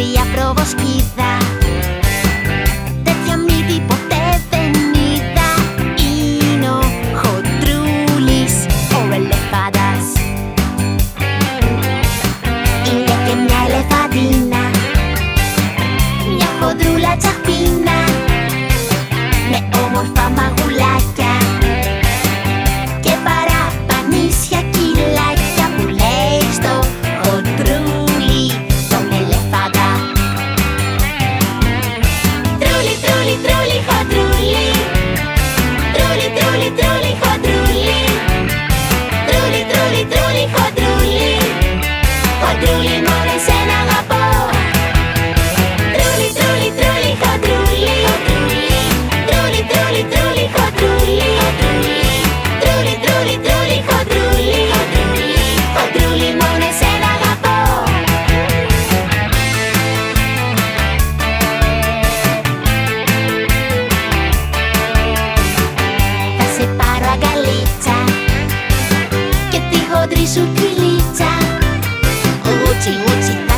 sonría probosquida. Decía mi tipo de venida y no trulis o elefadas. Y le que mi elefadina, mi jodrula chapina, me homorfa Τρούλι, τρούλι, τρούλι, χοντρούλι Χοντρούλι, μόνο εσένα αγαπώ Θα σε πάρω αγκαλίτσα Και τη χοντρή σου κυλίτσα Ούτσι, ούτσι,